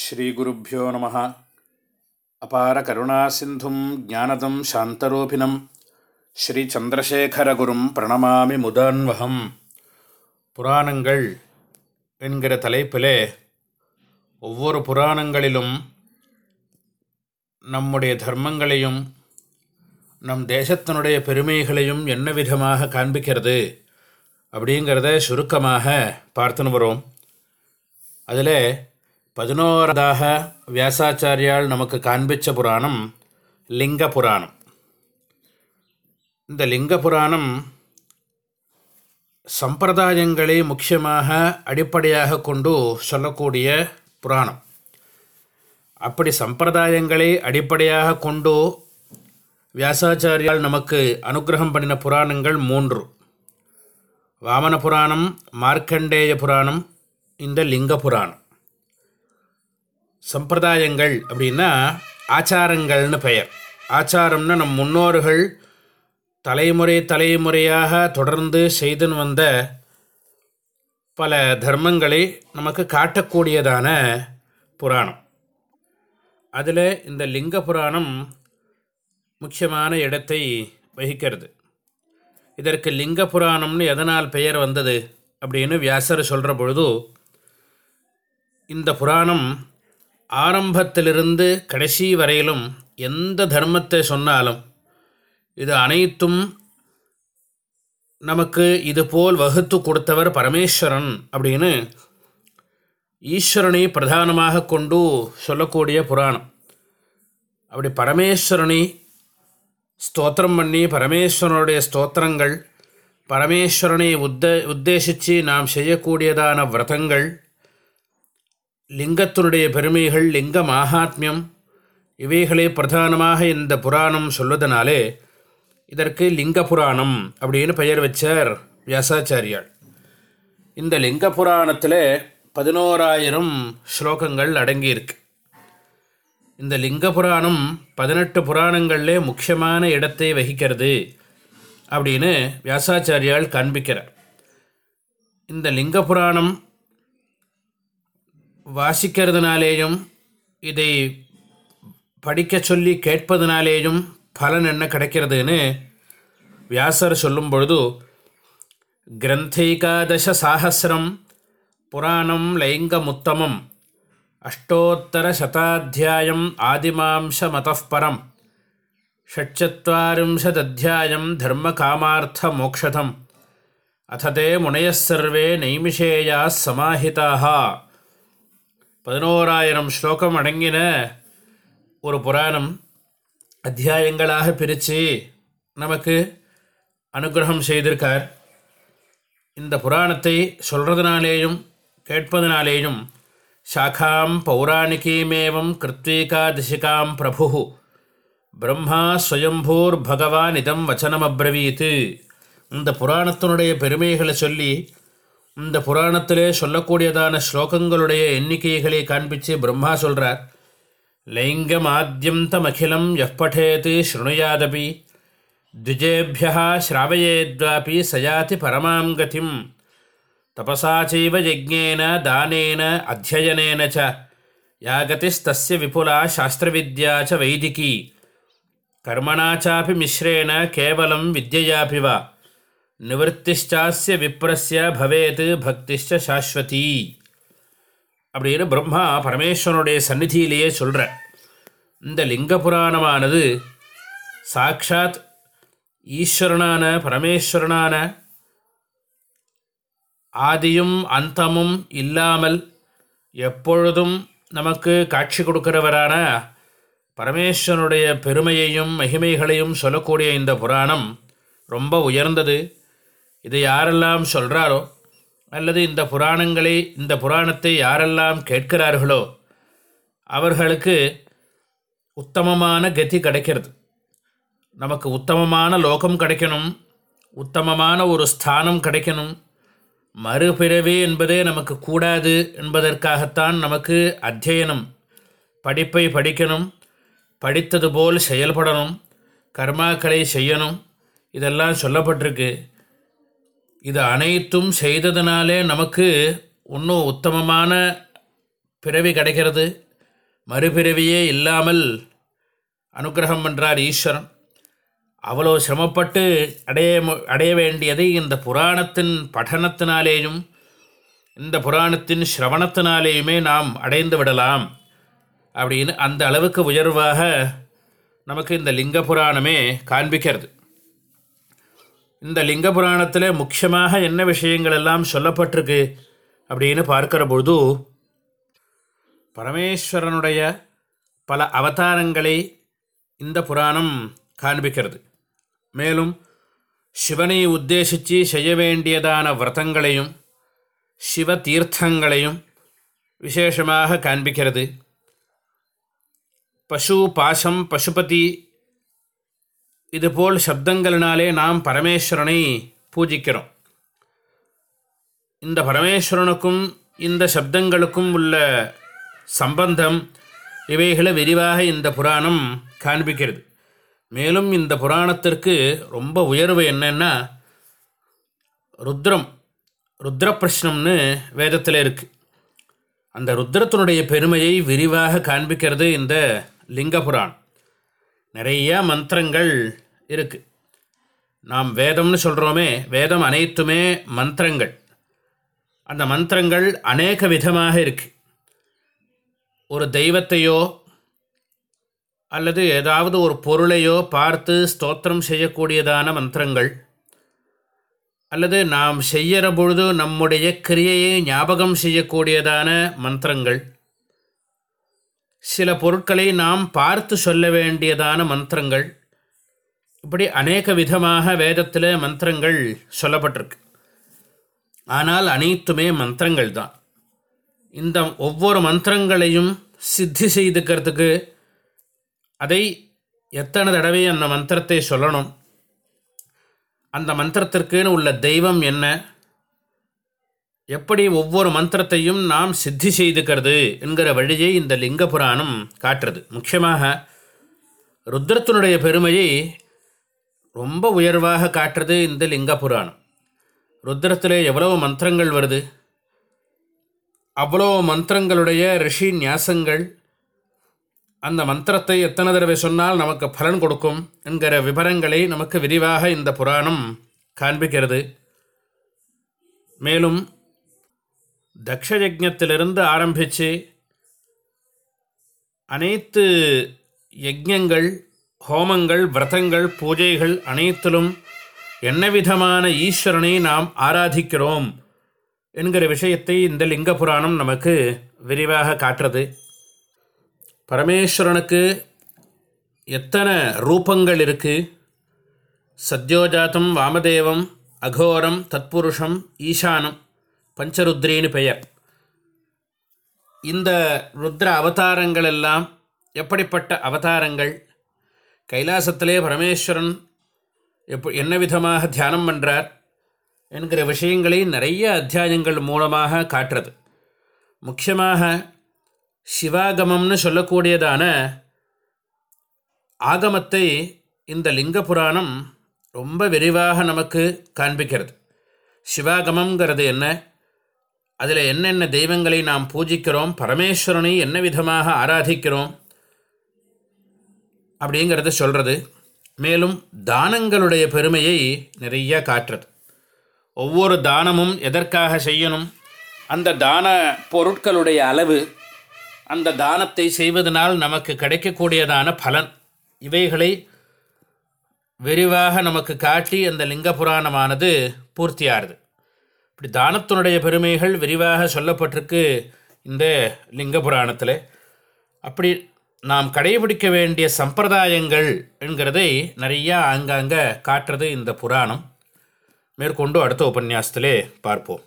ஸ்ரீகுருப்போ நம. அபார கருணா சிந்தும் ஜானதம் சாந்தரூபிணம். ஸ்ரீச்சந்திரசேகரகுரும் பிரணமாமி முதான்வகம். புராணங்கள் என்கிற தலைப்பிலே ஒவ்வொரு புராணங்களிலும் நம்முடைய தர்மங்களையும் நம் தேசத்தினுடைய பெருமைகளையும் என்ன விதமாக காண்பிக்கிறது அப்படிங்கிறத சுருக்கமாக பார்த்துன்னு வரும். அதில் பதினோராவதாக வியாசாச்சாரியால் நமக்கு காண்பிச்ச புராணம் லிங்க புராணம். இந்த லிங்க புராணம் சம்பிரதாயங்களை முக்கியமாக அடிப்படையாக கொண்டு சொல்லக்கூடிய புராணம். அப்படி சம்பிரதாயங்களை அடிப்படையாக கொண்டு வியாசாச்சாரியால் நமக்கு அனுகிரகம் பண்ணின புராணங்கள் மூன்று. வாமன புராணம் மார்க்கண்டேய புராணம் இந்த லிங்க புராணம். சம்பிரதாயங்கள் அப்படின்னா ஆச்சாரங்கள்னு பெயர். ஆச்சாரம்னா நம் முன்னோர்கள் தலைமுறை தலைமுறையாக தொடர்ந்து செய்துன்னு வந்த பல தர்மங்களை நமக்கு காட்டக்கூடியதான புராணம். அதில் இந்த லிங்க புராணம் முக்கியமான இடத்தை வகிக்கிறது. இதற்கு லிங்க புராணம்னு எதனால் பெயர் வந்தது அப்படின்னு வியாசர் சொல்கிற பொழுது இந்த புராணம் ஆரம்பத்திலிருந்து கடைசி வரையிலும் எந்த தர்மத்தை சொன்னாலும் இது அனைத்தும் நமக்கு இதுபோல் வகுத்து கொடுத்தவர் பரமேஸ்வரன் அப்படின்னு ஈஸ்வரனை பிரதானமாக கொண்டு சொல்லக்கூடிய புராணம். அப்படி பரமேஸ்வரனை ஸ்தோத்திரம் பண்ணி பரமேஸ்வரனுடைய ஸ்தோத்திரங்கள் பரமேஸ்வரனை உத்த உத்தேசித்து நாம் செய்யக்கூடியதான விரதங்கள் லிங்கத்தினுடைய பெருமைகள் லிங்க மாகாத்மியம் இவைகளே பிரதானமாக இந்த புராணம் சொல்வதனாலே இதற்கு லிங்க புராணம் அப்படின்னு பெயர் வச்சார் வியாசாச்சாரியால் இந்த லிங்க புராணத்தில் பதினோராயிரம் ஸ்லோகங்கள் அடங்கியிருக்கு. இந்த லிங்க புராணம் பதினெட்டு புராணங்களிலே முக்கியமான இடத்தை வகிக்கிறது அப்படின்னு வியாசாச்சாரியால் காண்பிக்கிறார். இந்த லிங்க புராணம் வாசிக்கிறதுனாலேயும் இதை படிக்க சொல்லி கேட்பதனாலேயும் பலன் என்ன கிடைக்கிறதுன்னு வியாசர் சொல்லும் பொழுது கிரந்தைகாதச சாகசிரம் புராணம் லைங்கமுத்தமம் அஷ்டோத்தர சதாத்தியாயம் ஆதிமாம்ச மதப்பரம் ஷட்சத்வாரிம்சதத்தியாயம் தர்ம காமார்த்த மோக்ஷதம் அத்தே முனையசர்வே நைமிஷேயா சமாஹிதாக பதினோராயிரம் ஸ்லோகம் அடங்கின ஒரு புராணம் அத்தியாயங்களாக பிரித்து நமக்கு அனுகிரகம் செய்திருக்கார். இந்த புராணத்தை சொல்கிறதுனாலேயும் கேட்பதனாலேயும் சாக்காம் பௌராணிகீமேவம் கிருத்வீகாதிசிகாம் பிரபு பிரம்மா ஸ்வயம்பூர் பகவான் இதம் வச்சனமப்ரவீத்து இந்த புராணத்தினுடைய பெருமைகளை சொல்லி இந்த புராணத்திலே சொல்லக்கூடியதான ஸ்லோகங்களுடைய எண்ணிக்கைகளை காண்பித்து பிரம்மா சொல்கிறார் லைங்கம் ஆத்தியம் தமகிலம் எப்படேத்து ஸ்ருணுயாதபி த்விஜேபியா ஸ்ராவயேத்வாபி சயாதி பரமாங்கதிம் தபசாச்சைவ தபசா யஜ்ஞேன தானேன அத்தியனேன ச யாகதிஸ்தஸ்ய விபுலா சாஸ்திரவித்யா ச வைதிகி கர்மணா சாபி மிஸ்ரேண கேவலம் வித்யயாபி வா நிவர்த்திஷ்டாசிய விப்ரஸ்ய பவேத் பக்திஷ்ட சாஸ்வதி. அப்படின்னு பிரம்மா பரமேஸ்வரனுடைய சந்நிதியிலேயே சொல்கிற இந்த லிங்க புராணமானது சாக்ஷாத் ஈஸ்வரனான பரமேஸ்வரனான ஆதியும் அந்தமும் இல்லாமல் எப்பொழுதும் நமக்கு காட்சி கொடுக்கிறவரான பரமேஸ்வரனுடைய பெருமையையும் மகிமைகளையும் சொல்லக்கூடிய இந்த புராணம் ரொம்ப உயர்ந்தது. இதை யாரெல்லாம் சொல்கிறாரோ அல்லது இந்த புராணங்களை இந்த புராணத்தை யாரெல்லாம் கேட்கிறார்களோ அவர்களுக்கு உத்தமமான கதி கிடைக்கிறது. நமக்கு உத்தமமான லோகம் கிடைக்கணும் உத்தமமான ஒரு ஸ்தானம் கிடைக்கணும். மறுபிறவி என்பதே நமக்கு கூடாது என்பதற்காகத்தான் நமக்கு அத்தியனம். படிப்பை படிக்கணும் படித்தது போல் செயல்படணும் கர்மாக்களை செய்யணும். இதெல்லாம் சொல்லப்பட்டிருக்கு. இது அனைத்தும் செய்ததுனாலே நமக்கு இன்னும் உத்தமமான பிறவி கிடைக்கிறது. மறுபிறவியே இல்லாமல் அனுகிரகம் பண்ணுறார் ஈஸ்வரன். அவ்வளோ சிரமப்பட்டு அடைய அடைய வேண்டியதை இந்த புராணத்தின் பఠனத்தினாலேயும் இந்த புராணத்தின் சிரவணத்தினாலேயுமே நாம் அடைந்து விடலாம் அப்படின்னு அந்த அளவுக்கு உயர்வாக நமக்கு இந்த லிங்க புராணமே காண்பிக்கிறது. இந்த லிங்க புராணத்தில் முக்கியமாக என்ன விஷயங்கள் எல்லாம் சொல்லப்பட்டிருக்கு அப்படின்னு பார்க்கிற பொழுது பரமேஸ்வரனுடைய பல அவதாரங்களை இந்த புராணம் காண்பிக்கிறது. மேலும் சிவனை உத்தேசித்து செய்ய வேண்டியதான விரதங்களையும் சிவ தீர்த்தங்களையும் விசேஷமாக காண்பிக்கிறது. பசு பாசம் பசுபதி இதுபோல் சப்தங்களினாலே நாம் பரமேஸ்வரனை பூஜிக்கிறோம். இந்த பரமேஸ்வரனுக்கும் இந்த சப்தங்களுக்கும் உள்ள சம்பந்தம் இவைகளை விரிவாக இந்த புராணம் காண்பிக்கிறது. மேலும் இந்த புராணத்திற்கு ரொம்ப உயர்வு என்னென்னா ருத்ரம் ருத்ர பிரஷ்னம்னு வேதத்தில் இருக்குது அந்த ருத்ரத்தினுடைய பெருமையை விரிவாக காண்பிக்கிறது இந்த லிங்க புராணம். நிறைய மந்திரங்கள் இருக்குது நாம் வேதம்னு சொல்கிறோமே வேதம் அனைத்துமே மந்திரங்கள். அந்த மந்திரங்கள் அநேக விதமாக இருக்குது ஒரு தெய்வத்தையோ அல்லது ஏதாவது ஒரு பொருளையோ பார்த்து ஸ்தோத்திரம் செய்யக்கூடியதான மந்திரங்கள். அல்லது நாம் செய்கிற பொழுது நம்முடைய கிரியையை ஞாபகம் செய்யக்கூடியதான மந்திரங்கள். சில பொருட்களை நாம் பார்த்து சொல்ல வேண்டியதான மந்திரங்கள். இப்படி அநேக விதமாக வேதத்தில் மந்திரங்கள் சொல்லப்பட்டிருக்கு. ஆனால் அனைத்துமே மந்திரங்கள் தான். இந்த ஒவ்வொரு மந்திரங்களையும் சித்தி செய்துக்கிறதுக்கு அதை எத்தனை தடவை அந்த மந்திரத்தை சொல்லணும்? அந்த மந்திரத்திற்குன்னு உள்ள தெய்வம் என்ன? எப்படி ஒவ்வொரு மந்திரத்தையும் நாம் சித்தி செய்துக்கிறது என்கிற வழியை இந்த லிங்க புராணம் காட்டுறது. முக்கியமாக ருத்ரத்தினுடைய பெருமையை ரொம்ப உயர்வாக காட்டுறது இந்த லிங்க புராணம் ருத்ரத்தில் எவ்வளவு மந்திரங்கள் வருது? அவ்வளோ மந்திரங்களுடைய ரிஷி நியாசங்கள் அந்த மந்திரத்தை எத்தனை தடவை சொன்னால் நமக்கு பலன் கொடுக்கும் என்கிற விவரங்களை நமக்கு விரிவாக இந்த புராணம் காண்பிக்கிறது. மேலும் தக்ஷயஜத்திலிருந்து ஆரம்பித்து அனைத்து யஜங்கள் ஹோமங்கள் விரதங்கள் பூஜைகள் அனைத்திலும் என்ன விதமான ஈஸ்வரனை நாம் ஆராதிக்கிறோம் என்கிற விஷயத்தை இந்த லிங்க புராணம் நமக்கு விரிவாக காட்டுறது. பரமேஸ்வரனுக்கு எத்தனை ரூபங்கள் இருக்குது சத்யோஜாத்தம் வாமதேவம் அகோரம் தத்புருஷம் ஈசானம். பஞ்சருத்ரின்னு பெயர். இந்த ருத்ர அவதாரங்கள் எல்லாம் எப்படிப்பட்ட அவதாரங்கள்? கைலாசத்திலே பரமேஸ்வரன் எப்போ என்ன விதமாக தியானம் பண்ணுறார் என்கிற விஷயங்களை நிறைய அத்தியாயங்கள் மூலமாக காட்டுறது. முக்கியமாக சிவாகமம்னு சொல்லக்கூடியதான ஆகமத்தை இந்த லிங்க புராணம் ரொம்ப விரிவாக நமக்கு காண்பிக்கிறது. சிவாகமங்கிறது என்ன? அதில் என்னென்ன தெய்வங்களை நாம் பூஜிக்கிறோம் பரமேஸ்வரனை என்ன விதமாக ஆராதிக்கிறோம் அப்படிங்கிறத சொல்கிறது மேலும் தானங்களுடைய பெருமையை நிறைய காட்டுறது. ஒவ்வொரு தானமும் எதற்காக செய்யணும் அந்த தான பொருட்களுடைய அளவு அந்த தானத்தை செய்வதனால் நமக்கு கிடைக்கக்கூடியதான பலன் இவைகளை விரிவாக நமக்கு காட்டி அந்த லிங்க புராணமானது பூர்த்தியாகிறது இப்படி தானத்தினுடைய பெருமைகள் விரிவாக சொல்லப்பட்டிருக்கு இந்த லிங்க புராணத்தில் அப்படி நாம் கடைபிடிக்க வேண்டிய சம்பிரதாயங்கள் என்கிறதை நிறையா அங்கங்கே காட்டுறது இந்த புராணம். மேற்கொண்டு அடுத்த உபன்யாசத்திலே பார்ப்போம்.